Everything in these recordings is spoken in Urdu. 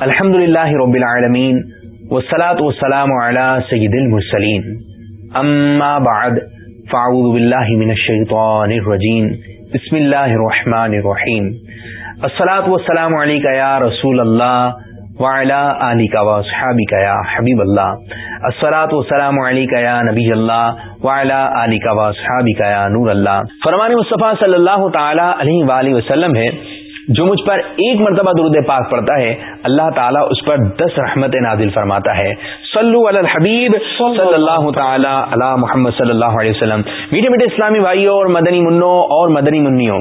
الحمد للہ رب العالمین والصلاة والسلام على سید المرسلین. اما بعد، فاعوذ باللہ من الشیطان الرجیم. بسم اللہ الرحمن الرحیم. الصلاة والسلام علیکہ یا رسول اللہ وعلا آلکہ واصحابکہ یا حبیب اللہ. الصلاة والسلام علیکہ یا نبی اللہ وعلا آلکہ واصحابکہ یا نور اللہ. فرمان مصطفیٰ صلی اللہ تعالی علیہ وآلہ وسلم ہے جو مجھ پر ایک مرتبہ درود پاک پڑتا ہے اللہ تعالیٰ اس پر دس رحمت نازل فرماتا ہے۔ صلو علی الحبیب صلی اللہ تعالی علی محمد صلی اللہ علیہ وسلم۔ میٹھے میٹھے اسلامی بھائیوں اور مدنی منوں اور مدنی منیوں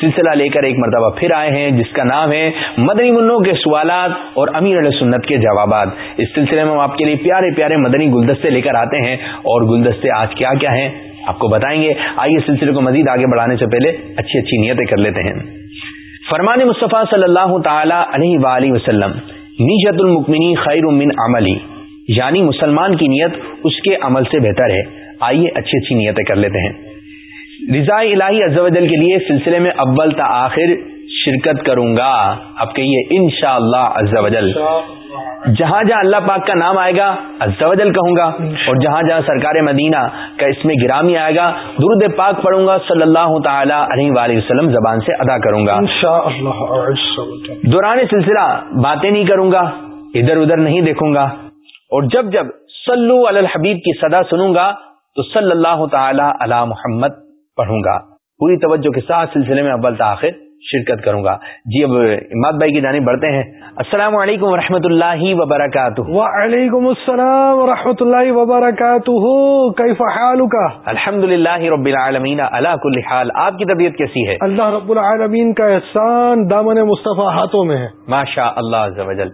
سلسلہ لے کر ایک مرتبہ پھر آئے ہیں جس کا نام ہے مدنی منوں کے سوالات اور امیر علیہ سنت کے جوابات۔ اس سلسلے میں ہم آپ کے لیے پیارے پیارے مدنی گلدستے لے کر آتے ہیں اور گلدستے آج کیا کیا ہیں آپ کو بتائیں گے۔ آئیے سلسلے کو مزید آگے بڑھانے سے پہلے اچھی اچھی نیتیں کر لیتے ہیں۔ فرمان مصطفیٰ صلی اللہ تعالی علیہ وآلہ وسلم نیت المکمنی خیر من عملی یعنی مسلمان کی نیت اس کے عمل سے بہتر ہے۔ آئیے اچھی اچھی نیتیں کر لیتے ہیں۔ رضاء الہی عز و جل کے لیے سلسلے میں اول تا آخر شرکت کروں گا۔ اب کہیے ان شاء اللہ جہاں جہاں اللہ پاک کا نام آئے گا ازل کہوں گا اور جہاں جہاں سرکار مدینہ کا اس میں گرامی آئے گا درود پاک پڑھوں گا صلی اللہ تعالی علیہ وآلہ وسلم زبان سے ادا کروں گا۔ دوران سلسلہ باتیں نہیں کروں گا ادھر ادھر نہیں دیکھوں گا۔ اور جب جب صلو علی الحبیب کی صدا سنوں گا تو صلی اللہ تعالی علی محمد پڑھوں گا۔ پوری توجہ کے ساتھ سلسلے میں اول تاخیر شرکت کروں گا۔ جی اب اماد بھائی کی جانب بڑھتے ہیں۔ السلام علیکم و اللہ وبرکاتہ۔ وعلیکم السلام و اللہ وبرکاتہ۔ کیف حالک؟ الحمد للہ رب العالمین۔ علا کل حال آپ کی طبیعت کیسی ہے؟ اللہ رب العالمین کا احسان دامن مصطفیٰ ہاتھوں میں ہے۔ ماشاء اللہ عز و جل۔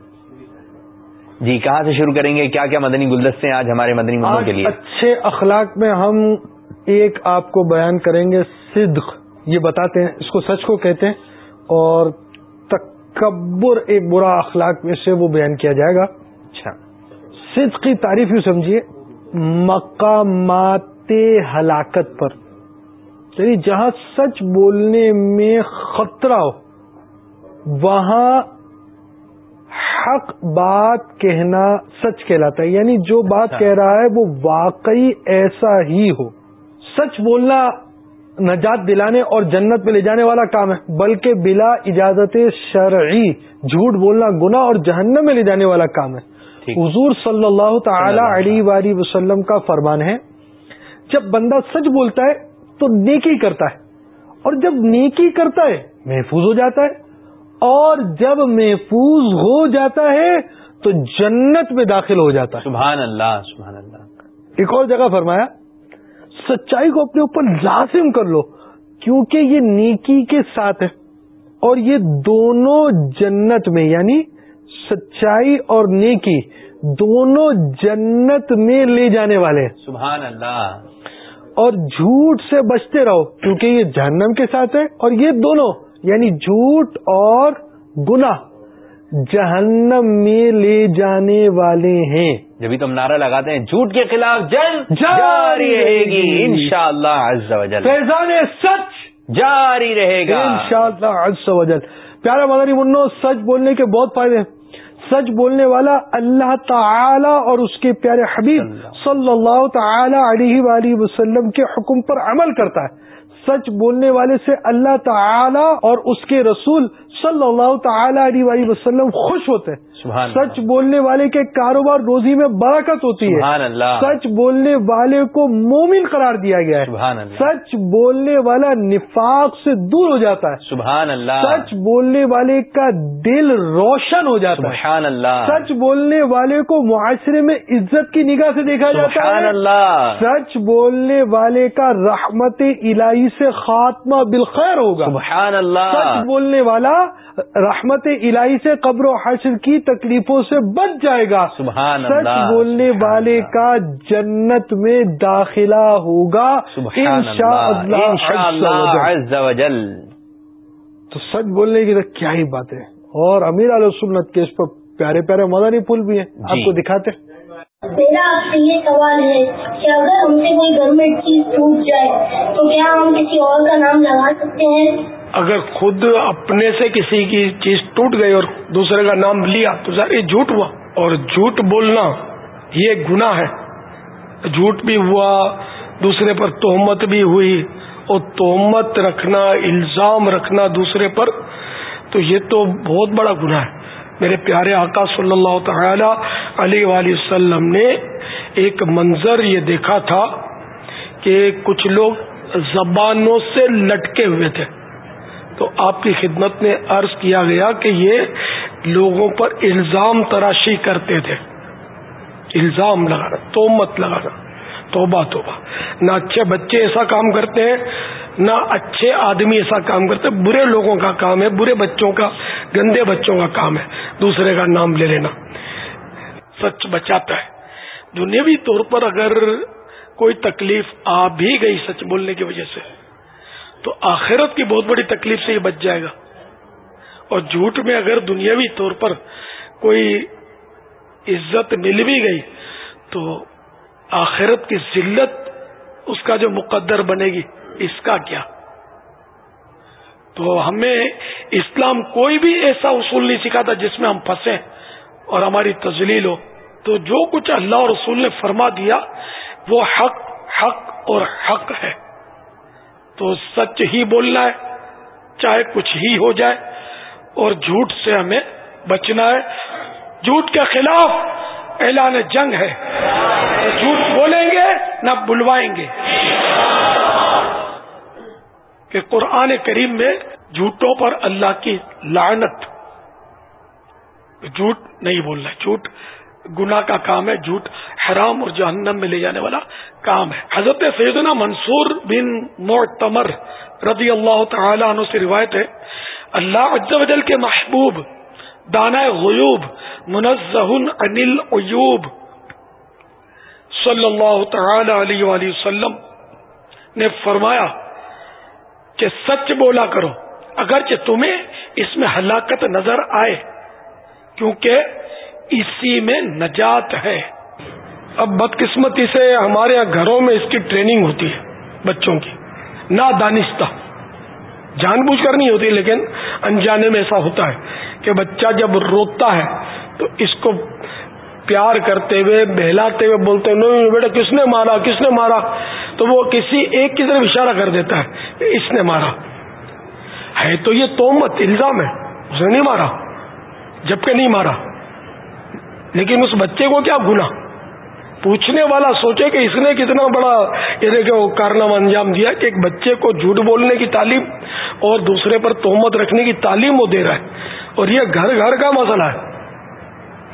جی کہاں سے شروع کریں گے؟ کیا کیا مدنی گلدستے ہیں آج ہمارے مدنی مدنوں کے لیے؟ اچھے اخلاق میں ہم ایک آپ کو بیان کریں گے صدق۔ یہ بتاتے ہیں اس کو سچ کو کہتے ہیں اور تکبر ایک برا اخلاق میں سے وہ بیان کیا جائے گا۔ اچھا۔ صدق کی تعریف یوں سمجھیے مقامات ہلاکت پر۔ یعنی جہاں سچ بولنے میں خطرہ ہو وہاں حق بات کہنا سچ کہلاتا ہے۔ یعنی جو بات اچھا۔ کہہ رہا ہے وہ واقعی ایسا ہی ہو۔ سچ بولنا نجات دلانے اور جنت میں لے جانے والا کام ہے بلکہ بلا اجازت شرعی جھوٹ بولنا گنا اور جہنم میں لے جانے والا کام ہے۔ حضور صلی اللہ تعالی علیہ وسلم کا فرمان ہے جب بندہ سچ بولتا ہے تو نیکی کرتا ہے اور جب نیکی کرتا ہے محفوظ ہو جاتا ہے اور جب محفوظ ہو جاتا ہے تو جنت میں داخل ہو جاتا ہے۔ سبحان اللہ سبحان اللہ۔ ایک اور جگہ فرمایا سچائی کو اپنے اوپر لازم کر لو کیونکہ یہ نیکی کے ساتھ ہے۔ اور یہ دونوں جنت میں یعنی سچائی اور نیکی دونوں جنت میں لے جانے والے ہیں۔ سبحان اللہ۔ اور جھوٹ سے بچتے رہو کیونکہ یہ جہنم کے ساتھ ہے۔ اور یہ دونوں یعنی جھوٹ اور گناہ۔ جہنم میں لے جانے والے ہیں۔ جبھی تم نعرہ لگاتے ہیں جھوٹ کے خلاف جنگ جاری رہے گی ان شاء اللہ فیضان سچ جاری رہے گا۔ ان شاء اللہ پیارا مدنی منو سچ بولنے کے بہت فائدے ہیں۔ سچ بولنے والا اللہ تعالی اور اس کے پیارے حبیب صلی اللہ تعالی علیہ وآلہ وسلم کے حکم پر عمل کرتا ہے۔ سچ بولنے والے سے اللہ تعالی اور اس کے رسول صلی اللہ تعالی علیہ وسلم خوش ہوتے ہیں۔ سچ بولنے والے کے کاروبار روزی میں برکت ہوتی ہے. سچ بولنے والے کو مومن قرار دیا گیا ہے. سچ بولنے والا نفاق سے دور ہو جاتا ہے. سبحان اللہ. سچ بولنے والے کا دل روشن ہو جاتا ہے. سبحان اللہ. سچ بولنے والے کو معاشرے میں عزت کی نگاہ سے دیکھا جاتا ہے. اللہ. سچ بولنے والے کا رحمت الہی سے خاتمہ بالخیر ہوگا. سبحان اللہ. سچ بولنے والا رحمت الہی سے قبر و حشر کی تکلیفوں سے بچ جائے گا۔ سبحان سچ بولنے والے کا جنت میں داخلہ ہوگا۔ تو سچ بولنے کی تو کیا ہی بات ہے۔ اور امیر علیہ سنت کے اس پر پیارے پیارے مدنی پھول بھی ہیں۔ آپ جی۔ کو دکھاتے میرا آپ سے یہ سوال ہے کہ اگر ہم سے کوئی میں چیز ٹوٹ جائے تو کیا ہم کسی اور کا نام لگا سکتے ہیں؟ اگر خود اپنے سے کسی کی چیز ٹوٹ گئی اور دوسرے کا نام لیا تو ظاہر یہ جھوٹ ہوا۔ اور جھوٹ بولنا یہ گناہ ہے۔ جھوٹ بھی ہوا، دوسرے پر تہمت بھی ہوئی۔ اور تہمت رکھنا، الزام رکھنا دوسرے پر، تو یہ تو بہت بڑا گناہ ہے۔ میرے پیارے آقا صلی اللہ تعالی علیہ وآلہ وسلم نے ایک منظر یہ دیکھا تھا کہ کچھ لوگ زبانوں سے لٹکے ہوئے تھے۔ تو آپ کی خدمت میں عرض کیا گیا کہ یہ لوگوں پر الزام تراشی کرتے تھے۔ الزام لگانا، تومت لگانا۔ توبہ توبہ۔ نہ اچھے بچے ایسا کام کرتے ہیں، نہ اچھے آدمی ایسا کام کرتے برے لوگوں کا کام ہے، برے بچوں کا، گندے بچوں کا کام ہے۔ دوسرے کا نام لے لینا۔ سچ بچاتا ہے۔ دنیاوی طور پر اگر کوئی تکلیف آ بھی گئی سچ بولنے کی وجہ سے تو آخرت کی بہت بڑی تکلیف سے یہ بچ جائے گا۔ اور جھوٹ میں اگر دنیاوی طور پر کوئی عزت مل بھی گئی تو آخرت کی ذلت اس کا جو مقدر بنے گی، اس کا کیا؟ تو ہمیں اسلام کوئی بھی ایسا اصول نہیں سکھاتا جس میں ہم پھنسے اور ہماری تجلیل ہو۔ تو جو کچھ اللہ اور رسول نے فرما دیا، وہ حق حق اور حق ہے۔ تو سچ ہی بولنا ہے، چاہے کچھ ہی ہو جائے، اور جھوٹ سے ہمیں بچنا ہے۔ جھوٹ کے خلاف اعلان جنگ ہے۔ جھوٹ بولیں گے نہ بلوائیں گے۔ کہ قرآن کریم میں جھوٹوں پر اللہ کی لعنت۔ جھوٹ نہیں بولنا، جھوٹ گنا کا کام ہے، جھوٹ حرام اور جہنم میں لے جانے والا کام ہے۔ حضرت سیدنا منصور بن معتمر رضی اللہ تعالی عنہ سے روایت ہے، اللہ عز و جل کے محبوب دانا غیوب، منزہ انل ایوب صلی اللہ تعالی علیہ وآلہ وسلم نے فرمایا کہ سچ بولا کرو، اگرچہ تمہیں اس میں ہلاکت نظر آئے، کیونکہ اسی میں نجات ہے۔ اب بدقسمتی سے ہمارے یہاں گھروں میں اس کی ٹریننگ ہوتی ہے بچوں کی۔ نہ دانستہ جان بوجھ کر نہیں ہوتی لیکن انجانے میں ایسا ہوتا ہے کہ بچہ جب روتا ہے تو اس کو پیار کرتے ہوئے، بہلاتے ہوئے بولتے نہیں، بیٹا، کس نے مارا؟ کس نے مارا؟ تو وہ کسی ایک کی طرف اشارہ کر دیتا ہے کہ اس نے مارا۔ ہے تو یہ تومت، الزام ہے، اس نے نہیں مارا۔ جبکہ نہیں مارا۔ لیکن اس بچے کو کیا گنا پوچھنے والا سوچے کہ اس نے کتنا بڑا یہ کہ کارنامہ انجام دیا کہ ایک بچے کو جھوٹ بولنے کی تعلیم اور دوسرے پر تہمت رکھنے کی تعلیم وہ دے رہا ہے اور یہ گھر گھر کا مسئلہ ہے۔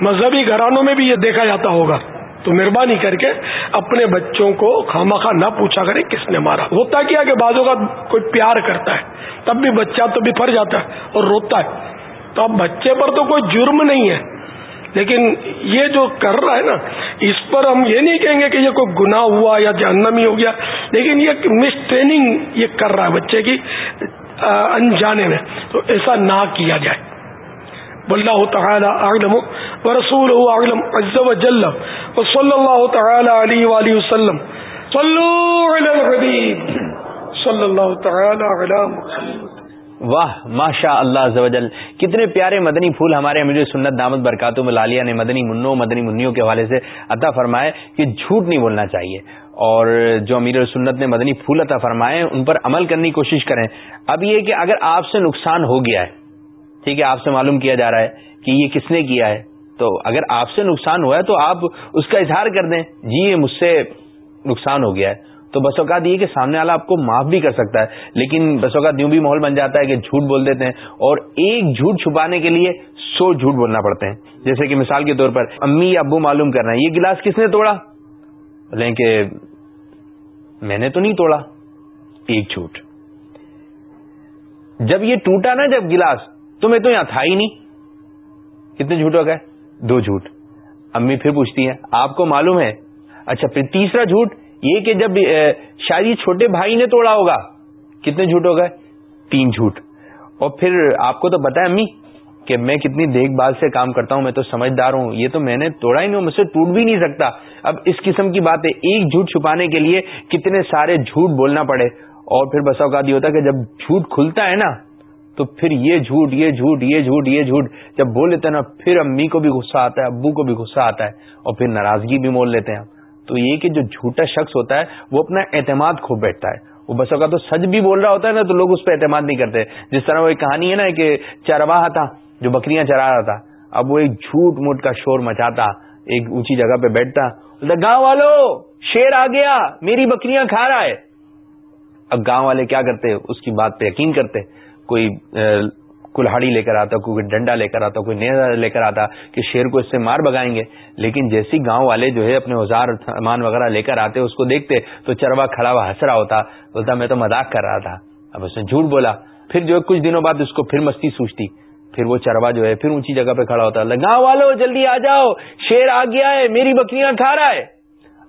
مذہبی گھرانوں میں بھی یہ دیکھا جاتا ہوگا۔ تو مہربانی کر کے اپنے بچوں کو خامخواہ نہ پوچھا کرے کس نے مارا۔ ہوتا کیا کہ بعضوں کا کوئی پیار کرتا ہے، تب بھی بچہ تو بھی پھر جاتا ہے اور روتا ہے۔ تو اب بچے پر تو کوئی جرم نہیں ہے۔ لیکن یہ جو کر رہا ہے نا، اس پر ہم یہ نہیں کہیں گے کہ یہ کوئی گناہ ہوا یا جہنمی ہو گیا، لیکن یہ مس ٹریننگ یہ کر رہا ہے بچے کی انجانے میں۔ تو ایسا نہ کیا جائے۔ واللہ تعالی اعلم ورسوله اعلم عز وجل وصلى الله تعالی علیہ والہ وسلم۔ صلوا علی الحبیب۔ صلی اللہ تعالی علی محمد۔ واہ، ماشاء اللہ زوجل کتنے پیارے مدنی پھول ہمارے مجھے سنت دامت برکاتوں میں لالیہ نے، مدنی منوں، مدنی منیوں کے حوالے سے عطا فرمائے کہ جھوٹ نہیں بولنا چاہیے۔ اور جو امیر سنت نے مدنی پھول عطا فرمائے، ان پر عمل کرنے کی کوشش کریں۔ اب یہ کہ اگر آپ سے نقصان ہو گیا ہے، ٹھیک ہے، آپ سے معلوم کیا جا رہا ہے کہ یہ کس نے کیا ہے، تو اگر آپ سے نقصان ہوا ہے تو آپ اس کا اظہار کر دیں۔ جی یہ مجھ سے نقصان ہو گیا ہے۔ تو بس اوقات یہ کہ سامنے والا آپ کو معاف بھی کر سکتا ہے، لیکن بس اوقات یوں بھی ماحول بن جاتا ہے کہ جھوٹ بول دیتے ہیں اور ایک جھوٹ چھپانے کے لیے سو جھوٹ بولنا پڑتے ہیں۔ جیسے کہ مثال کے طور پر امی یا ابو معلوم کر رہے ہیں، یہ گلاس کس نے توڑا؟ بولے کہ میں نے تو نہیں توڑا، ایک جھوٹ۔ جب یہ ٹوٹا نا جب گلاس، تو میں تو یہاں تھا ہی نہیں۔ کتنے جھوٹ ہو گئے؟ دو جھوٹ۔ امی پھر پوچھتی ہیں، آپ کو معلوم ہے؟ اچھا پھر تیسرا جھوٹ یہ کہ جب شاید یہ چھوٹے بھائی نے توڑا ہوگا۔ کتنے جھوٹ ہو گئے؟ تین جھوٹ۔ اور پھر آپ کو تو پتا ہے امی کہ میں کتنی دیکھ بھال سے کام کرتا ہوں، میں تو سمجھدار ہوں۔ یہ تو میں نے توڑا ہی نہیں مجھ سے ٹوٹ بھی نہیں سکتا۔ اب اس قسم کی بات ہے ایک جھوٹ چھپانے کے لیے کتنے سارے جھوٹ بولنا پڑے۔ اور پھر بسا اوقات یہ ہوتا ہے کہ جب جھوٹ کھلتا ہے نا، تو پھر یہ جھوٹ یہ جھوٹ یہ جھوٹ یہ جھوٹ جب بول لیتے ہیں نا، پھر امی کو بھی غصہ آتا ہے، ابو کو بھی غصہ آتا ہے اور پھر ناراضگی بھی مول لیتے ہیں۔ تو یہ کہ جو جھوٹا شخص ہوتا ہے، وہ اپنا اعتماد کھو بیٹھتا ہے۔ وہ بس کا تو سچ بھی بول رہا ہوتا ہے نا، تو لوگ اس پہ اعتماد نہیں کرتے۔ جس طرح وہ ایک کہانی ہے نا کہ چرواہ تھا، جو بکریاں چرا رہا تھا۔ اب وہ ایک جھوٹ موٹ کا شور مچاتا، ایک اونچی جگہ پہ بیٹھتا۔ گاؤں والوں شیر آ گیا، میری بکریاں کھا رہا ہے۔ اب گاؤں والے کیا کرتے، اس کی بات پہ یقین کرتے۔ کوئی کلہاڑی لے کر آتا، کوئی ڈنڈا لے کر آتا، کوئی نیزا لے کر آتا کہ شیر کو اس سے مار بگائیں گے۔ لیکن جیسی گاؤں والے جو ہے اپنے اوزار، سامان وغیرہ لے کر آتے، اس کو دیکھتے تو چروا کھڑا ہوا ہنس رہا ہوتا، بولتا، میں تو مذاق کر رہا تھا۔ اب اس نے جھوٹ بولا۔ پھر جو ہے کچھ دنوں بعد اس کو پھر مستی سوچتی۔ پھر وہ چروا جو ہے پھر اونچی جگہ پہ کھڑا ہوتا گاؤں والو، جلدی آ جاؤ، شیر آ گیا ہے، میری بکریاں کھا رہا ہے۔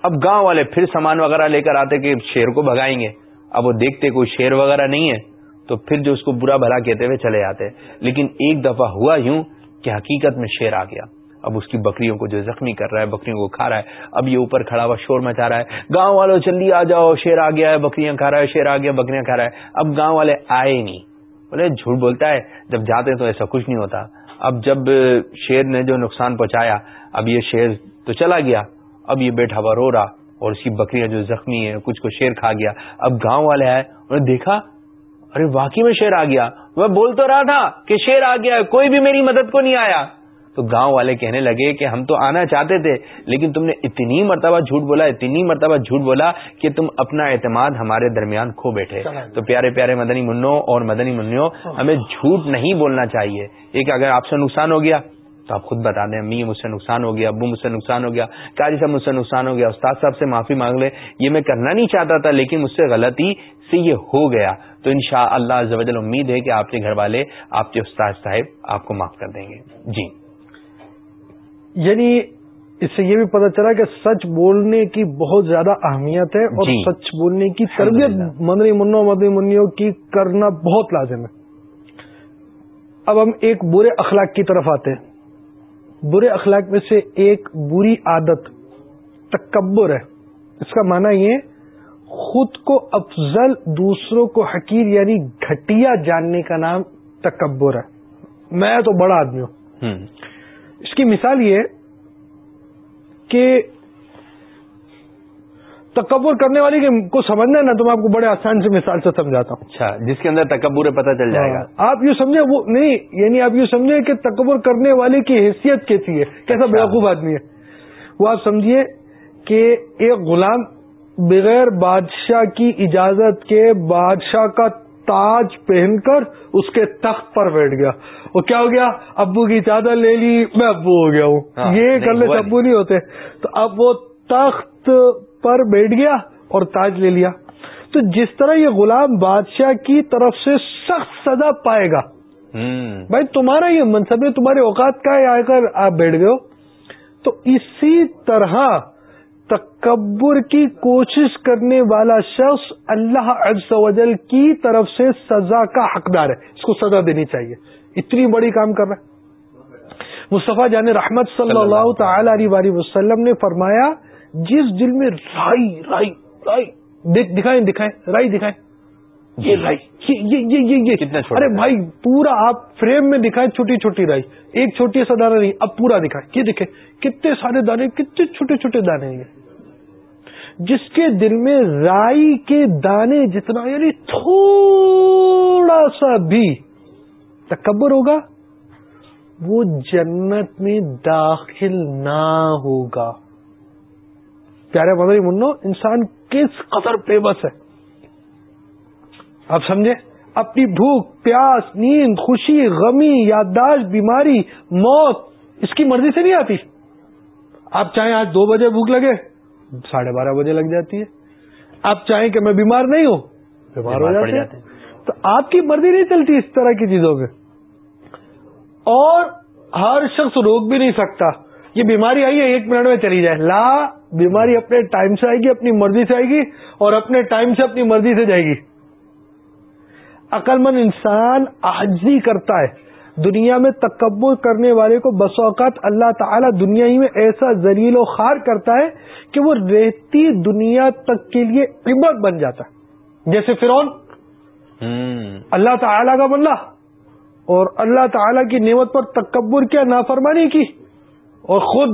اب گاؤں والے پھر سامان وغیرہ لے کر آتے کہ شیر کو بھگائیں گے۔ اب وہ دیکھتے کوئی شیر وغیرہ نہیں ہے۔ تو پھر جو اس کو برا بھلا کہتے ہوئے چلے آتے۔ لیکن ایک دفعہ ہوا یوں کہ حقیقت میں شیر آ گیا۔ اب اس کی بکریوں کو جو زخمی کر رہا ہے، بکریوں کو کھا رہا ہے۔ اب یہ اوپر کھڑا ہوا شور مچا رہا ہے۔ گاؤں والوں جلدی آ جاؤ، شیر آ گیا ہے، بکریاں کھا رہا ہے، شیر آ گیا، بکریاں کھا رہا ہے۔ اب گاؤں والے آئے نہیں۔ بولے، جھوٹ بولتا ہے۔ جب جاتے تو ایسا کچھ نہیں ہوتا۔ اب جب شیر نے جو نقصان پہنچایا، اب یہ شیر تو چلا گیا۔ اب یہ بیٹھا ہوا رو رہا اور اس کی بکریاں جو زخمی ہیں، کچھ کو شیر کھا گیا۔ اب گاؤں والے آئے، انہوں نے دیکھا ارے واقعی میں شیر آ گیا۔ میں بول تو رہا تھا کہ شیر آ گیا کوئی بھی میری مدد کو نہیں آیا۔ تو گاؤں والے کہنے لگے کہ ہم تو آنا چاہتے تھے لیکن تم نے اتنی مرتبہ جھوٹ بولا اتنی مرتبہ جھوٹ بولا کہ تم اپنا اعتماد ہمارے درمیان کھو بیٹھے۔ تو پیارے پیارے مدنی منوں اور مدنی منوں ہمیں جھوٹ نہیں بولنا چاہیے۔ ایک اگر آپ سے نقصان ہو گیا تو آپ خود بتا دیں امی مجھ سے نقصان ہو گیا ابو مجھ سے نقصان ہو گیا قاری صاحب مجھ سے نقصان ہو گیا استاد صاحب سے معافی مانگ لے یہ میں کرنا نہیں چاہتا تھا لیکن مجھ سے غلطی سے یہ ہو گیا۔ تو ان شاء اللہ امید ہے کہ آپ کے گھر والے آپ کے استاد صاحب آپ کو معاف کر دیں گے۔ جی۔ یعنی اس سے یہ بھی پتہ چلا کہ سچ بولنے کی بہت زیادہ اہمیت ہے اور جی۔ سچ بولنے کی تربیت مدنی منوں مدنی منوں کی کرنا بہت لازم ہے۔ اب ہم ایک برے اخلاق کی طرف آتے ہیں۔ برے اخلاق میں سے ایک بری عادت تکبر ہے۔ اس کا معنی یہ خود کو افضل دوسروں کو حقیر یعنی گھٹیا جاننے کا نام تکبر ہے۔ میں تو بڑا آدمی ہوں۔ اس کی مثال یہ کہ تکبر کرنے والی کو سمجھنا ہے نا تو میں آپ کو بڑے آسان سے مثال سے سمجھاتا ہوں۔ اچھا جس کے اندر تکبر پتہ چل جائے گا۔ ہاں، آپ یوں سمجھے وہ نہیں یعنی آپ یوں سمجھے کہ تکبر کرنے والے کی حیثیت کیسی ہے؟ کیسا اچھا۔ بیوقوف آدمی ہے؟ وہ آپ سمجھیے کہ ایک غلام بغیر بادشاہ کی اجازت کے بادشاہ کا تاج پہن کر اس کے تخت پر بیٹھ گیا۔ وہ کیا ہو گیا؟ ابو کی چادر لے لی میں ابو ہو گیا ہوں۔ ہاں، یہ کرنے سے ابو نہیں ہوتے۔ تو اب وہ تخت پر بیٹھ گیا اور تاج لے لیا۔ تو جس طرح یہ غلام بادشاہ کی طرف سے سخت سزا پائے گا۔ بھائی تمہارا یہ منصب ہے تمہارے اوقات کا آ کر آپ بیٹھ گئے ہو۔ تو اسی طرح تکبر کی کوشش کرنے والا شخص اللہ عز و جل کی طرف سے سزا کا حقدار ہے۔ اس کو سزا دینی چاہیے۔ اتنی بڑی کام کر رہا ہے۔ مصطفیٰ جان رحمت صلی اللہ تعالی علیہ وسلم نے فرمایا جس دل میں رائی رائی رائی۔ دکھائیں دکھائیں۔ رائی دکھائیں۔ یہ رائی۔ یہ یہ یہ ارے بھائی پورا آپ فریم میں دکھائیں چھوٹی چھوٹی رائی۔ ایک چھوٹی سا دانا نہیں اب پورا دکھائیں۔ یہ دکھے کتنے سارے دانے کتنے چھوٹے چھوٹے دانے ہیں جس کے دل میں رائی کے دانے جتنا یعنی تھوڑا سا بھی تکبر ہوگا وہ جنت میں داخل نہ ہوگا۔ پیارے مدری منو انسان کس قدر بے بس ہے؟ آپ سمجھے اپنی بھوک پیاس نیند خوشی غمی یادداشت بیماری موت اس کی مرضی سے نہیں آتی۔ آپ چاہیں آج دو بجے بھوک لگے ساڑھے بارہ بجے لگ جاتی ہے۔ آپ چاہیں کہ میں بیمار نہیں ہوں بیمار ہو جاتے ہیں۔ تو آپ کی مرضی نہیں چلتی اس طرح کی چیزوں میں اور ہر شخص روک بھی نہیں سکتا۔ یہ بیماری آئی ہے ایک منٹ میں چلی جائے۔ لا بیماری اپنے ٹائم سے آئے گی اپنی مرضی سے آئے گی اور اپنے ٹائم سے اپنی مرضی سے جائے گی۔ عقل مند انسان آجزی کرتا ہے۔ دنیا میں تکبر کرنے والے کو بس اوقات اللہ تعالی دنیا ہی میں ایسا زلیل و خار کرتا ہے کہ وہ رہتی دنیا تک کے لیے عبرت بن جاتا ہے۔ جیسے فرون اللہ تعالی کا بندہ اور اللہ تعالی کی نعمت پر تکبر کیا نافرمانی کی۔ اور خود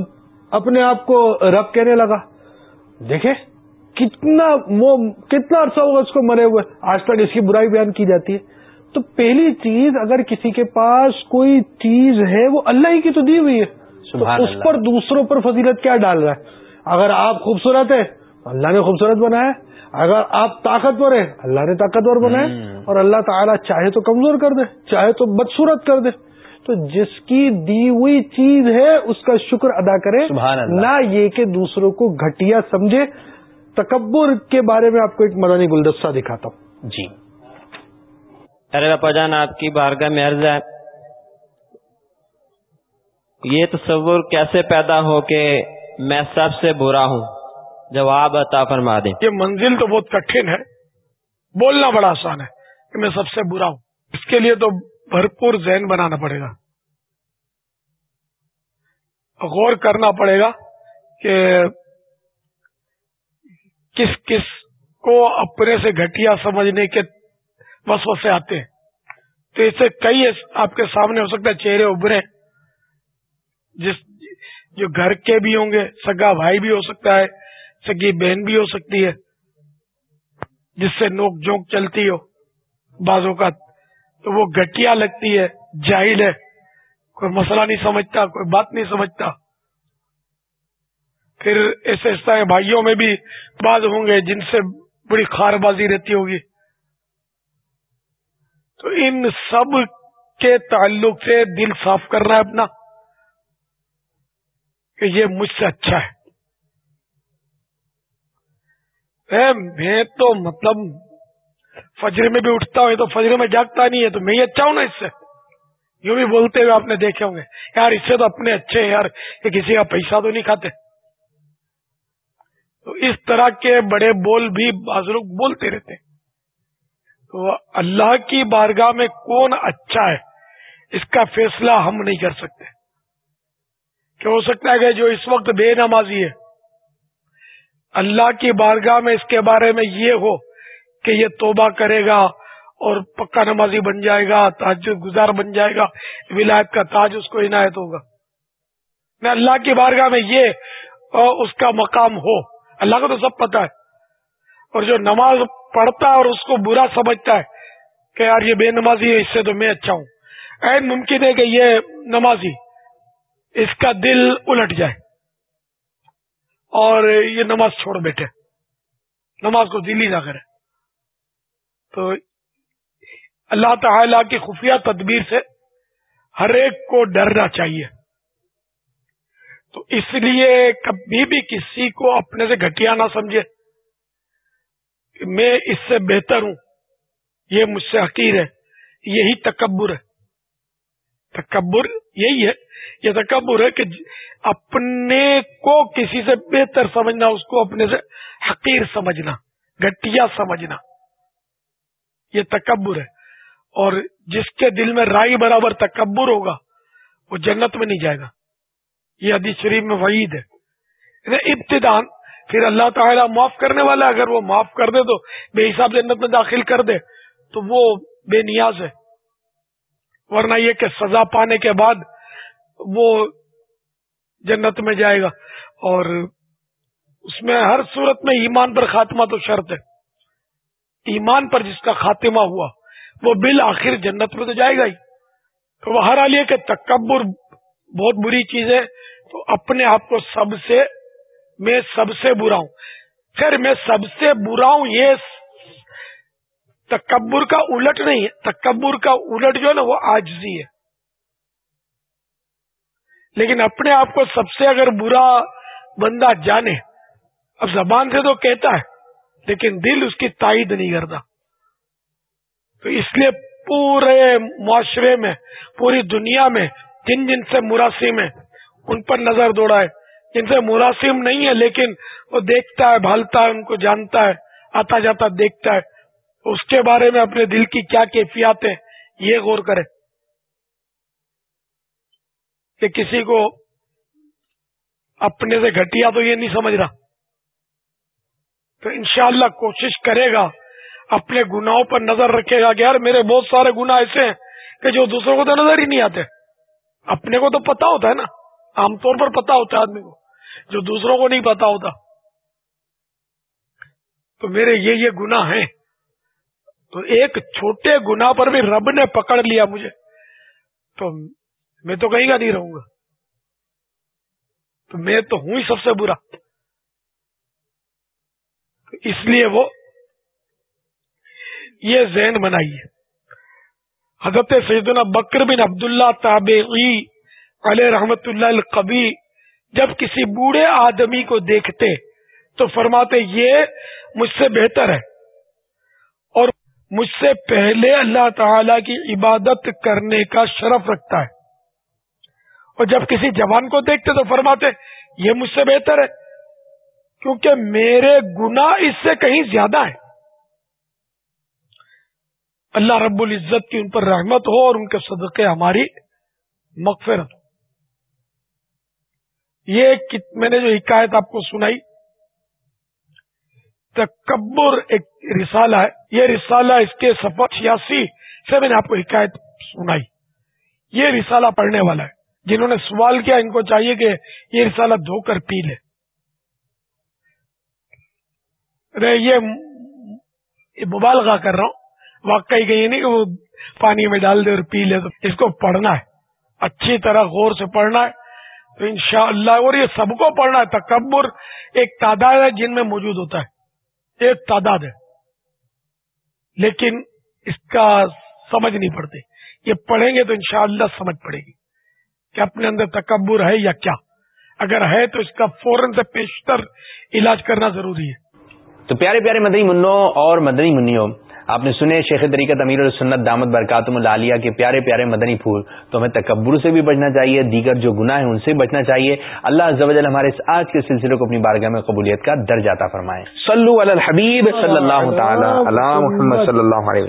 اپنے آپ کو رب کہنے لگا دیکھے کتنا وہ کتنا عرصہ ہوگا اس کو مرے ہوئے آج تک اس کی برائی بیان کی جاتی ہے۔ تو پہلی چیز اگر کسی کے پاس کوئی چیز ہے وہ اللہ ہی کی تو دی ہوئی ہے۔ تو اس پر دوسروں پر فضیلت کیا ڈال رہا ہے؟ اگر آپ خوبصورت ہے اللہ نے خوبصورت بنایا اگر آپ طاقتور ہیں اللہ نے طاقتور بنایا اور اللہ تعالیٰ چاہے تو کمزور کر دے چاہے تو بدسورت کر دے۔ تو جس کی دی ہوئی چیز ہے اس کا شکر ادا کرے نہ یہ کہ دوسروں کو گھٹیا سمجھے۔ تکبر کے بارے میں آپ کو ایک مدنی گلدستہ دکھاتا ہوں۔ جی۔ ارے باپا جان آپ کی بارگاہ میں عرض ہے یہ تصور کیسے پیدا ہو کہ میں سب سے برا ہوں؟ جواب عطا فرما دیں۔ یہ منزل تو بہت کٹھن ہے بولنا بڑا آسان ہے کہ میں سب سے برا ہوں۔ اس کے لیے تو بھرپور ذہن بنانا پڑے گا۔ غور کرنا پڑے گا کہ کس کس کو اپنے سے گھٹیا سمجھنے کے وسوسے آتے ہیں۔ تو اس سے کئی آپ کے سامنے ہو سکتا ہے، چہرے ابھرے۔ جس جو گھر کے بھی ہوں گے، سگا بھائی بھی ہو سکتا ہے، سگی بہن بھی ہو سکتی ہے، جس سے نوک جھونک چلتی ہو بازوں کا تو وہ گٹیا لگتی ہے، جاہل ہے۔ کوئی مسئلہ نہیں سمجھتا، کوئی بات نہیں سمجھتا۔ پھر ایسے ایسا بھائیوں میں بھی بعض ہوں گے جن سے بڑی خار بازی رہتی ہوگی۔ تو ان سب کے تعلق سے دل صاف کرنا ہے اپنا کہ یہ مجھ سے اچھا ہے۔ میں تو مطلب فجر میں بھی اٹھتا ہوں تو فجر میں جاگتا نہیں ہے تو میں ہی اچھا ہوں نا اس سے؟ یوں بھی بولتے ہوئے آپ نے دیکھے ہوں گے۔ یار اس سے تو اپنے اچھے ہیں یار، یہ کسی کا پیسہ تو نہیں کھاتے۔ تو اس طرح کے بڑے بول بھی بعض لوگ بولتے رہتے تو اللہ کی بارگاہ میں کون اچھا ہے، اس کا فیصلہ ہم نہیں کر سکتے۔ کہ ہو سکتا ہے کہ جو اس وقت بے نمازی ہے، اللہ کی بارگاہ میں اس کے بارے میں یہ ہو کہ یہ توبہ کرے گا اور پکا نمازی بن جائے گا تاج گزار بن جائے گا، ولایت کا تاج اس کو عنایت ہوگا۔ میں اللہ کی بارگاہ میں یہ اس کا مقام ہو، اللہ کو تو سب پتا ہے۔ اور جو نماز پڑھتا ہے اور اس کو برا سمجھتا ہے کہ یار یہ بے نمازی ہے، اس سے تو میں اچھا ہوں۔ این ممکن ہے کہ یہ نمازی اس کا دل الٹ جائے اور یہ نماز چھوڑ بیٹھے۔ نماز کو دل ہی نہ کرے۔ تو اللہ تعالی کی خفیہ تدبیر سے ہر ایک کو ڈرنا چاہیے۔ تو اس لیے کبھی بھی کسی کو اپنے سے گھٹیا نہ سمجھے۔ کہ میں اس سے بہتر ہوں۔ یہ مجھ سے حقیر ہے۔ یہی تکبر ہے۔ تکبر یہی ہے۔ یہ تکبر ہے کہ اپنے کو کسی سے بہتر سمجھنا، اس کو اپنے سے حقیر سمجھنا گٹیا سمجھنا۔ یہ تکبر ہے۔ اور جس کے دل میں رائی برابر تکبر ہوگا، وہ جنت میں نہیں جائے گا۔ یہ حدیث شریف میں وعید ہے۔ یعنی ابتدان پھر اللہ تعالیٰ معاف کرنے والا اگر وہ معاف کر دے تو بے حساب جنت میں داخل کر دے، تو وہ بے نیاز ہے۔ ورنہ یہ کہ سزا پانے کے بعد وہ جنت میں جائے گا۔ اور اس میں ہر صورت میں ایمان پر خاتمہ تو شرط ہے۔ ایمان پر جس کا خاتمہ ہوا، وہ بل آخر جنت میں تو جائے گا ہی۔ تو وہ ہر حال کہ تکبر بہت بری چیز ہے۔ تو اپنے آپ کو سب سے، میں سب سے برا ہوں۔ پھر میں سب سے برا ہوں یہ تکبر کا الٹ نہیں ہے۔ تکبر کا الٹ جو ہے نا، وہ آجزی ہے۔ لیکن اپنے آپ کو سب سے اگر برا بندہ جانے، اب زبان سے تو کہتا ہے لیکن دل اس کی تائید نہیں کرتا۔ تو اس لیے پورے معاشرے میں، پوری دنیا میں، جن جن سے مراسم ہے ان پر نظر دوڑا ہے۔ جن سے مراسم نہیں ہے، لیکن وہ دیکھتا ہے، بھالتا ہے، ان کو جانتا ہے، آتا جاتا دیکھتا ہے۔ اس کے بارے میں اپنے دل کی کیا کیفیات ہیں یہ غور کرے۔ کہ کسی کو اپنے سے گھٹیا تو یہ نہیں سمجھ رہا۔ تو انشاءاللہ کوشش کرے گا، اپنے گناہوں پر نظر رکھے گا کہ یار میرے بہت سارے گنا ایسے ہیں کہ جو دوسروں کو تو نظر ہی نہیں آتے۔ اپنے کو تو پتا ہوتا ہے نا، عام طور پر پتا ہوتا ہے آدمی کو، جو دوسروں کو نہیں پتا ہوتا۔ تو میرے یہ یہ گنا ہیں۔ تو ایک چھوٹے گنا پر بھی رب نے پکڑ لیا مجھے۔ تو میں تو کہیں گا نہیں رہوں گا۔ تو میں تو ہوں ہی سب سے برا۔ اس لیے وہ یہ ذہن بنائیے۔ حضرت سیدنا بکر بن عبداللہ تابعی علیہ رحمت اللہ القبی جب کسی بوڑھے آدمی کو دیکھتے تو فرماتے، یہ مجھ سے بہتر ہے۔ اور مجھ سے پہلے اللہ تعالی کی عبادت کرنے کا شرف رکھتا ہے۔ اور جب کسی جوان کو دیکھتے تو فرماتے، یہ مجھ سے بہتر ہے۔ کیونکہ میرے گنا اس سے کہیں زیادہ ہے اللہ رب العزت کی ان پر رحمت ہو اور ان کے صدقے ہماری مغفرت ہو۔ یہ میں نے جو حکایت آپ کو سنائی، تکبر ایک رسالہ ہے۔ یہ رسالہ اس کے سفر چھیاسی سے میں نے آپ کو حکایت سنائی۔ یہ رسالہ پڑھنے والا ہے۔ جنہوں نے سوال کیا، ان کو چاہیے کہ یہ رسالہ دھو کر پی لے۔ یہ مبالغہ کر رہا ہوں۔ واقعی کہ یہ نہیں کہ وہ پانی میں ڈال دے اور پی لے تو اس کو پڑھنا ہے۔ اچھی طرح غور سے پڑھنا ہے۔ تو انشاءاللہ اور یہ سب کو پڑھنا ہے۔ تکبر ایک تعداد ہے جن میں موجود ہوتا ہے۔ ایک تعداد ہے۔ لیکن اس کا سمجھ نہیں پڑتے یہ پڑھیں گے تو انشاءاللہ سمجھ پڑے گی۔ کہ اپنے اندر تکبر ہے یا کیا۔ اگر ہے تو اس کا فوراً سے پیشتر علاج کرنا ضروری ہے۔ تو پیارے پیارے مدنی منوں اور مدنی منوں آپ نے سنے شیخ طریقت امیر السنت دامت برکاتم العالیہ کے پیارے پیارے مدنی پھول۔ تو ہمیں تکبر سے بھی بچنا چاہیے، دیگر جو گناہ ہیں ان سے بچنا چاہیے۔ اللہ عز و جل ہمارے اس آج کے سلسلے کو اپنی بارگاہ میں قبولیت کا درجہ فرمائے۔ صلو علی الحبیب صلی اللہ تعالی علی محمد صلی اللہ علیہ